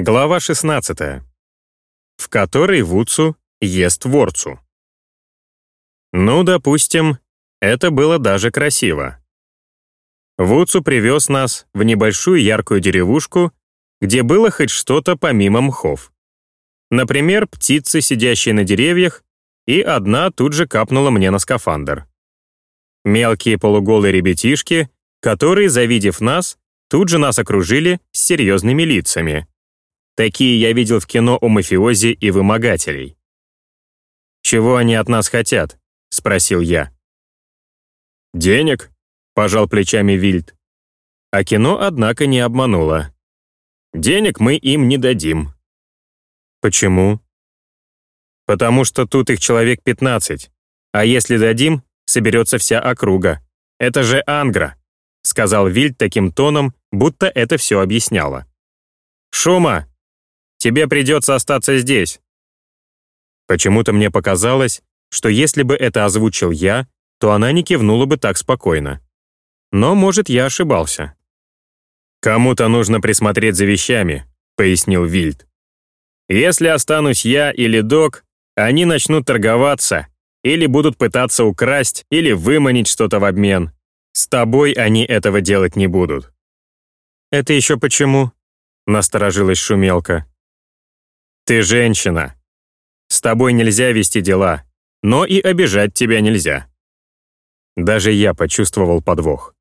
Глава 16. В которой Вуцу ест ворцу. Ну, допустим, это было даже красиво. Вуцу привез нас в небольшую яркую деревушку, где было хоть что-то помимо мхов. Например, птицы, сидящие на деревьях, и одна тут же капнула мне на скафандр. Мелкие полуголые ребятишки, которые, завидев нас, тут же нас окружили с серьезными лицами. Такие я видел в кино у мафиози и вымогателей. «Чего они от нас хотят?» — спросил я. «Денег?» — пожал плечами Вильд. А кино, однако, не обмануло. «Денег мы им не дадим». «Почему?» «Потому что тут их человек 15, а если дадим, соберется вся округа. Это же Ангра», — сказал Вильд таким тоном, будто это все объясняло. «Шума, Тебе придется остаться здесь». Почему-то мне показалось, что если бы это озвучил я, то она не кивнула бы так спокойно. Но, может, я ошибался. «Кому-то нужно присмотреть за вещами», — пояснил Вильд. «Если останусь я или док, они начнут торговаться или будут пытаться украсть или выманить что-то в обмен. С тобой они этого делать не будут». «Это еще почему?» — насторожилась Шумелка. Ты женщина. С тобой нельзя вести дела, но и обижать тебя нельзя. Даже я почувствовал подвох.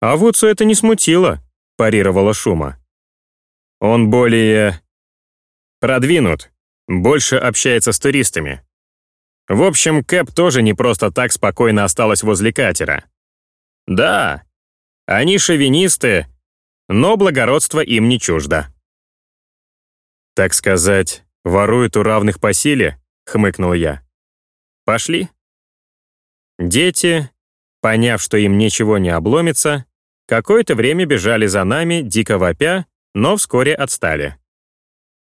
А Вудсу это не смутило, парировала Шума. Он более... продвинут, больше общается с туристами. В общем, Кэп тоже не просто так спокойно осталась возле катера. Да, они шовинисты, но благородство им не чуждо. «Так сказать, воруют у равных по силе?» — хмыкнул я. «Пошли». Дети, поняв, что им ничего не обломится, какое-то время бежали за нами, дико вопя, но вскоре отстали.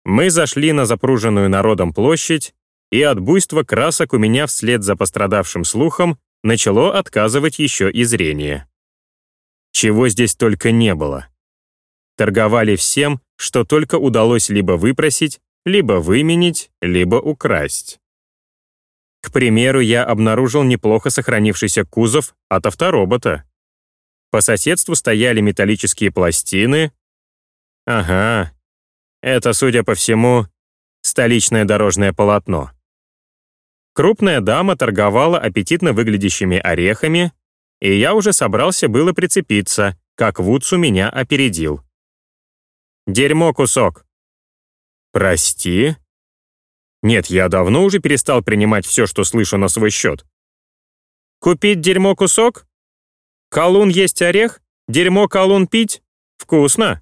Мы зашли на запруженную народом площадь, и от буйства красок у меня вслед за пострадавшим слухом начало отказывать еще и зрение. Чего здесь только не было. Торговали всем, что только удалось либо выпросить, либо выменить, либо украсть. К примеру, я обнаружил неплохо сохранившийся кузов от авторобота. По соседству стояли металлические пластины. Ага, это, судя по всему, столичное дорожное полотно. Крупная дама торговала аппетитно выглядящими орехами, и я уже собрался было прицепиться, как Вудсу меня опередил. Дерьмо кусок. Прости? Нет, я давно уже перестал принимать все, что слышу на свой счет. Купить дерьмо кусок? Колун есть орех? Дерьмо колун пить? Вкусно.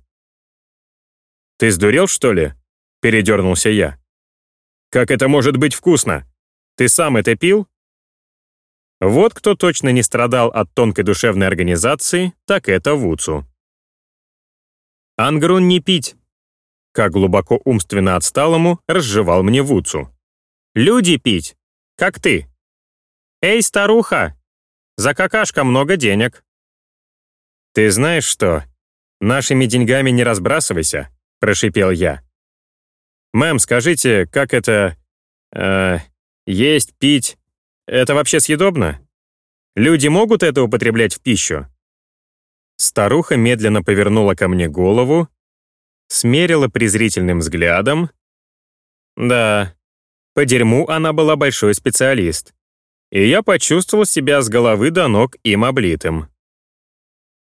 Ты сдурел, что ли? Передернулся я. Как это может быть вкусно? Ты сам это пил? Вот кто точно не страдал от тонкой душевной организации, так это Вуцу. Ангрун не пить. Как глубоко умственно отсталому разжевал мне Вуцу. Люди пить, как ты. Эй, старуха, за какашка много денег. Ты знаешь что? Нашими деньгами не разбрасывайся, прошипел я. Мэм, скажите, как это... Э, есть, пить... Это вообще съедобно? Люди могут это употреблять в пищу? Старуха медленно повернула ко мне голову, смерила презрительным взглядом. Да, по дерьму она была большой специалист. И я почувствовал себя с головы до ног им облитым.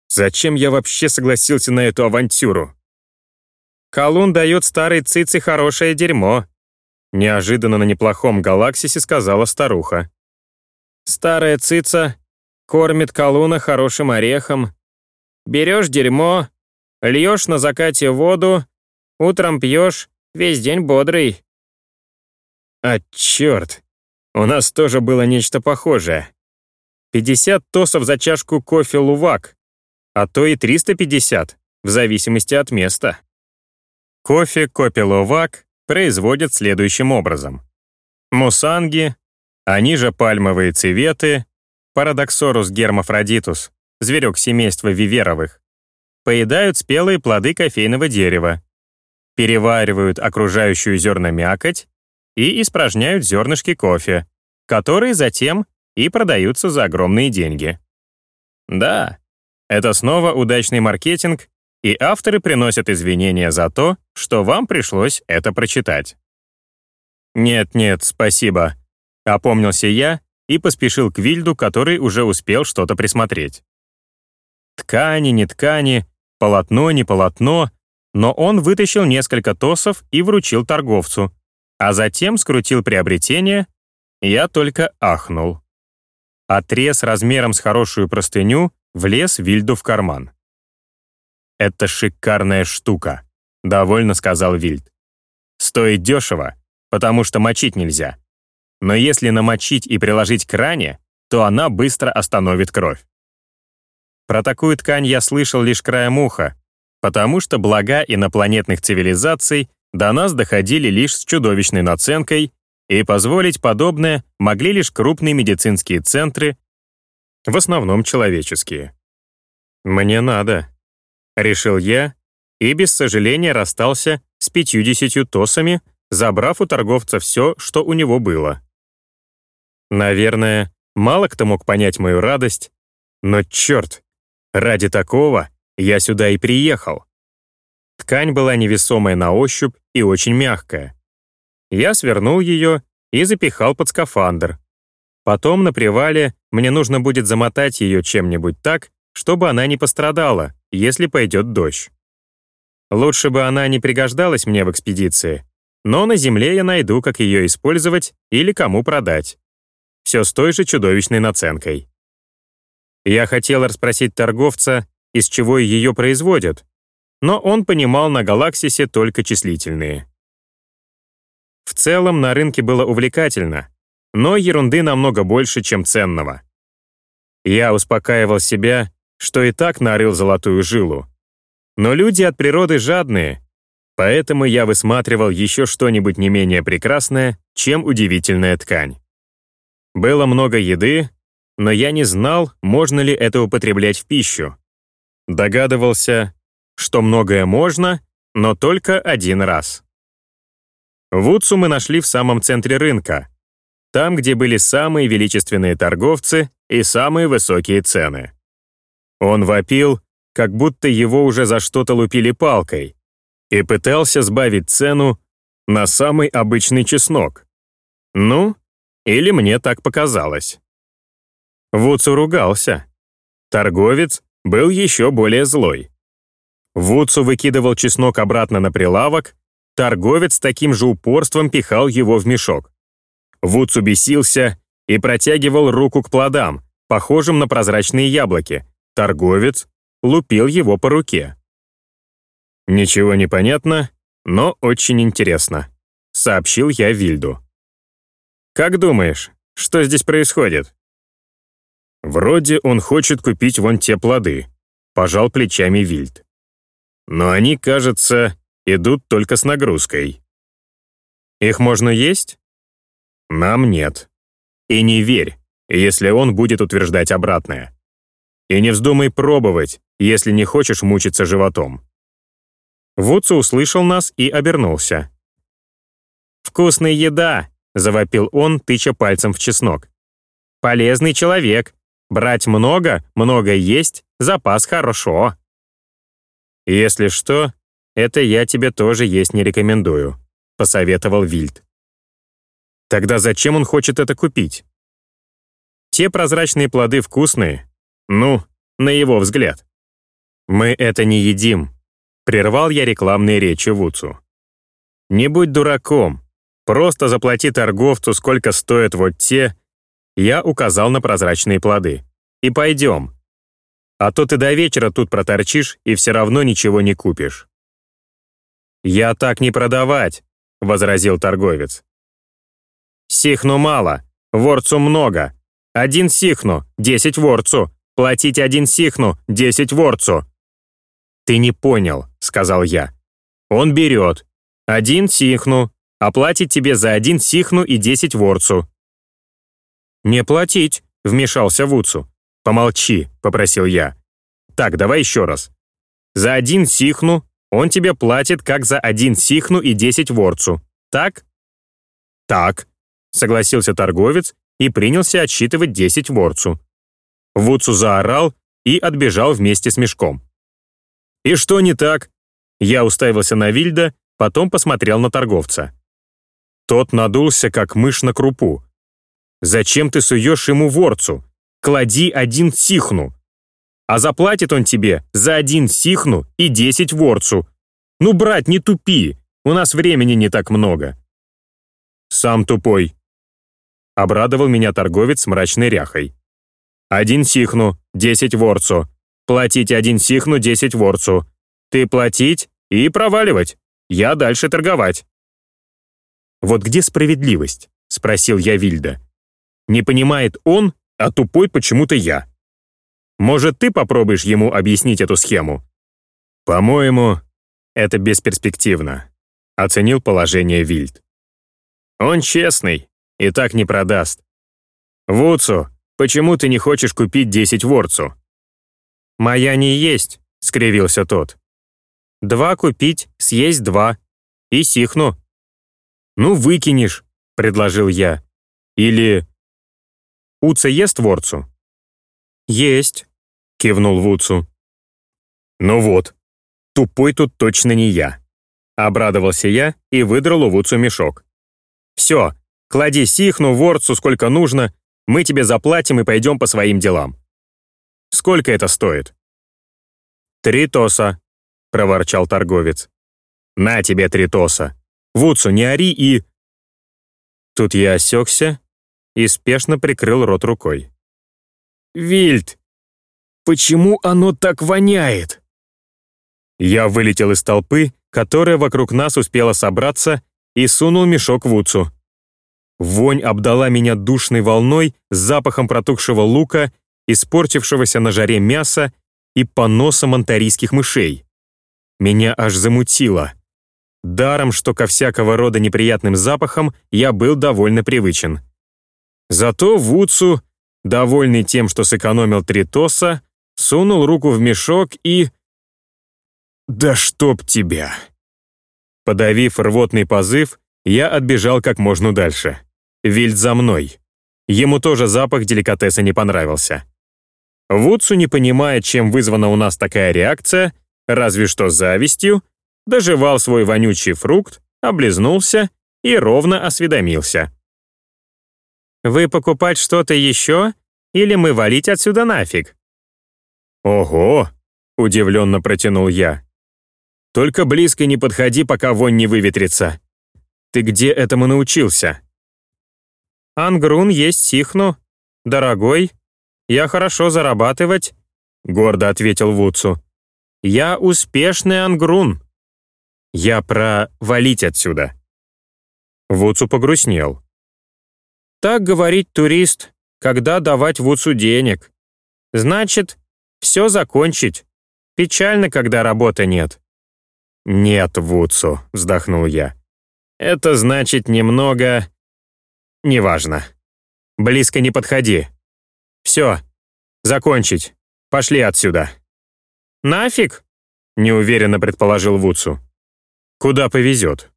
Зачем я вообще согласился на эту авантюру? Колун дает старой цице хорошее дерьмо. Неожиданно на неплохом галаксисе сказала старуха. Старая цица кормит колуна хорошим орехом, Берешь дерьмо, льешь на закате воду, утром пьешь, весь день бодрый. А черт, у нас тоже было нечто похожее. 50 тосов за чашку кофе лувак, а то и 350, в зависимости от места. Кофе лувак производят следующим образом. Мусанги, они же пальмовые цветы, Парадоксорус гермафродитус, зверек семейства виверовых, поедают спелые плоды кофейного дерева, переваривают окружающую зерномякоть и испражняют зернышки кофе, которые затем и продаются за огромные деньги. Да, это снова удачный маркетинг, и авторы приносят извинения за то, что вам пришлось это прочитать. «Нет-нет, спасибо», — опомнился я и поспешил к Вильду, который уже успел что-то присмотреть. Ткани, не ткани, полотно, не полотно, но он вытащил несколько тосов и вручил торговцу, а затем скрутил приобретение, я только ахнул. Отрез размером с хорошую простыню влез Вильду в карман. «Это шикарная штука», — довольно сказал Вильд. «Стоит дешево, потому что мочить нельзя. Но если намочить и приложить к ране, то она быстро остановит кровь. Про такую ткань я слышал лишь краем уха, потому что блага инопланетных цивилизаций до нас доходили лишь с чудовищной наценкой, и позволить подобное могли лишь крупные медицинские центры, в основном человеческие. «Мне надо», — решил я, и без сожаления расстался с 50 тосами, забрав у торговца все, что у него было. Наверное, мало кто мог понять мою радость, но черт, ради такого я сюда и приехал. Ткань была невесомая на ощупь и очень мягкая. Я свернул ее и запихал под скафандр. Потом на привале мне нужно будет замотать ее чем-нибудь так, чтобы она не пострадала, если пойдет дождь. Лучше бы она не пригождалась мне в экспедиции, но на земле я найду, как ее использовать или кому продать все с той же чудовищной наценкой. Я хотел расспросить торговца, из чего ее производят, но он понимал на Галаксисе только числительные. В целом на рынке было увлекательно, но ерунды намного больше, чем ценного. Я успокаивал себя, что и так нарыл золотую жилу. Но люди от природы жадные, поэтому я высматривал еще что-нибудь не менее прекрасное, чем удивительная ткань. Было много еды, но я не знал, можно ли это употреблять в пищу. Догадывался, что многое можно, но только один раз. Вудсу мы нашли в самом центре рынка, там, где были самые величественные торговцы и самые высокие цены. Он вопил, как будто его уже за что-то лупили палкой, и пытался сбавить цену на самый обычный чеснок. Ну, или мне так показалось. Вудсу ругался. Торговец был еще более злой. Вудсу выкидывал чеснок обратно на прилавок, торговец с таким же упорством пихал его в мешок. Вудсу бесился и протягивал руку к плодам, похожим на прозрачные яблоки. Торговец лупил его по руке. «Ничего не понятно, но очень интересно», — сообщил я Вильду. Как думаешь, что здесь происходит?» «Вроде он хочет купить вон те плоды», — пожал плечами Вильд. «Но они, кажется, идут только с нагрузкой». «Их можно есть?» «Нам нет. И не верь, если он будет утверждать обратное. И не вздумай пробовать, если не хочешь мучиться животом». Вудсу услышал нас и обернулся. «Вкусная еда!» — завопил он, тыча пальцем в чеснок. «Полезный человек. Брать много, много есть, запас хорошо». «Если что, это я тебе тоже есть не рекомендую», — посоветовал Вильд. «Тогда зачем он хочет это купить?» «Те прозрачные плоды вкусные. Ну, на его взгляд». «Мы это не едим», — прервал я рекламные речи Вуцу. «Не будь дураком. Просто заплати торговцу, сколько стоят вот те, я указал на прозрачные плоды. И пойдем. А то ты до вечера тут проторчишь и все равно ничего не купишь. «Я так не продавать», — возразил торговец. «Сихну мало, ворцу много. Один сихну, десять ворцу. Платить один сихну, десять ворцу». «Ты не понял», — сказал я. «Он берет. Один сихну, Оплатить тебе за один сихну и десять ворцу». «Не платить», — вмешался Вуцу. «Помолчи», — попросил я. «Так, давай еще раз. За один сихну он тебе платит как за один сихну и 10 ворцу. Так? Так, согласился торговец и принялся отсчитывать 10 ворцу. Вуцу заорал и отбежал вместе с мешком. «И что не так?» Я уставился на Вильда, потом посмотрел на торговца. Тот надулся, как мышь на крупу. «Зачем ты суешь ему ворцу? Клади один сихну. А заплатит он тебе за один сихну и десять ворцу. Ну, брат, не тупи, у нас времени не так много». «Сам тупой», — обрадовал меня торговец с мрачной ряхой. «Один сихну, десять ворцу. Платить один сихну, десять ворцу. Ты платить и проваливать. Я дальше торговать». «Вот где справедливость?» — спросил я Вильда. «Не понимает он, а тупой почему-то я. Может, ты попробуешь ему объяснить эту схему?» «По-моему, это бесперспективно», — оценил положение Вильд. «Он честный и так не продаст. Вуцу, почему ты не хочешь купить 10 ворцу?» «Моя не есть», — скривился тот. «Два купить, съесть два. И сихну». «Ну, выкинешь», — предложил я. «Или...» «Уца ест ворцу?» «Есть», — кивнул Вуцу. «Ну вот, тупой тут точно не я», — обрадовался я и выдрал у Вуцу мешок. «Все, клади сихну, ворцу, сколько нужно, мы тебе заплатим и пойдем по своим делам». «Сколько это стоит?» «Три тоса», — проворчал торговец. «На тебе три тоса. Вуцу, не ори и...» Тут я осекся и спешно прикрыл рот рукой. «Вильд, Почему оно так воняет?» Я вылетел из толпы, которая вокруг нас успела собраться, и сунул мешок в Уцу. Вонь обдала меня душной волной с запахом протухшего лука, испортившегося на жаре мяса и поносом антарийских мышей. Меня аж замутило. Даром, что ко всякого рода неприятным запахам я был довольно привычен. Зато Вуцу, довольный тем, что сэкономил три тоса, сунул руку в мешок и... «Да чтоб тебя!» Подавив рвотный позыв, я отбежал как можно дальше. Вильд за мной. Ему тоже запах деликатеса не понравился. Вудсу, не понимая, чем вызвана у нас такая реакция, разве что завистью, доживал свой вонючий фрукт, облизнулся и ровно осведомился. «Вы покупать что-то еще, или мы валить отсюда нафиг?» «Ого!» — удивленно протянул я. «Только близко не подходи, пока вонь не выветрится. Ты где этому научился?» «Ангрун есть сихну. Дорогой, я хорошо зарабатывать», — гордо ответил Вуцу. «Я успешный ангрун». «Я про валить отсюда». Вуцу погрустнел. «Так говорит турист, когда давать Вуцу денег. Значит, все закончить. Печально, когда работы нет». «Нет, Вудсу», — вздохнул я. «Это значит немного... неважно. Близко не подходи. Все, закончить. Пошли отсюда». «Нафиг?» — неуверенно предположил Вудсу. «Куда повезет?»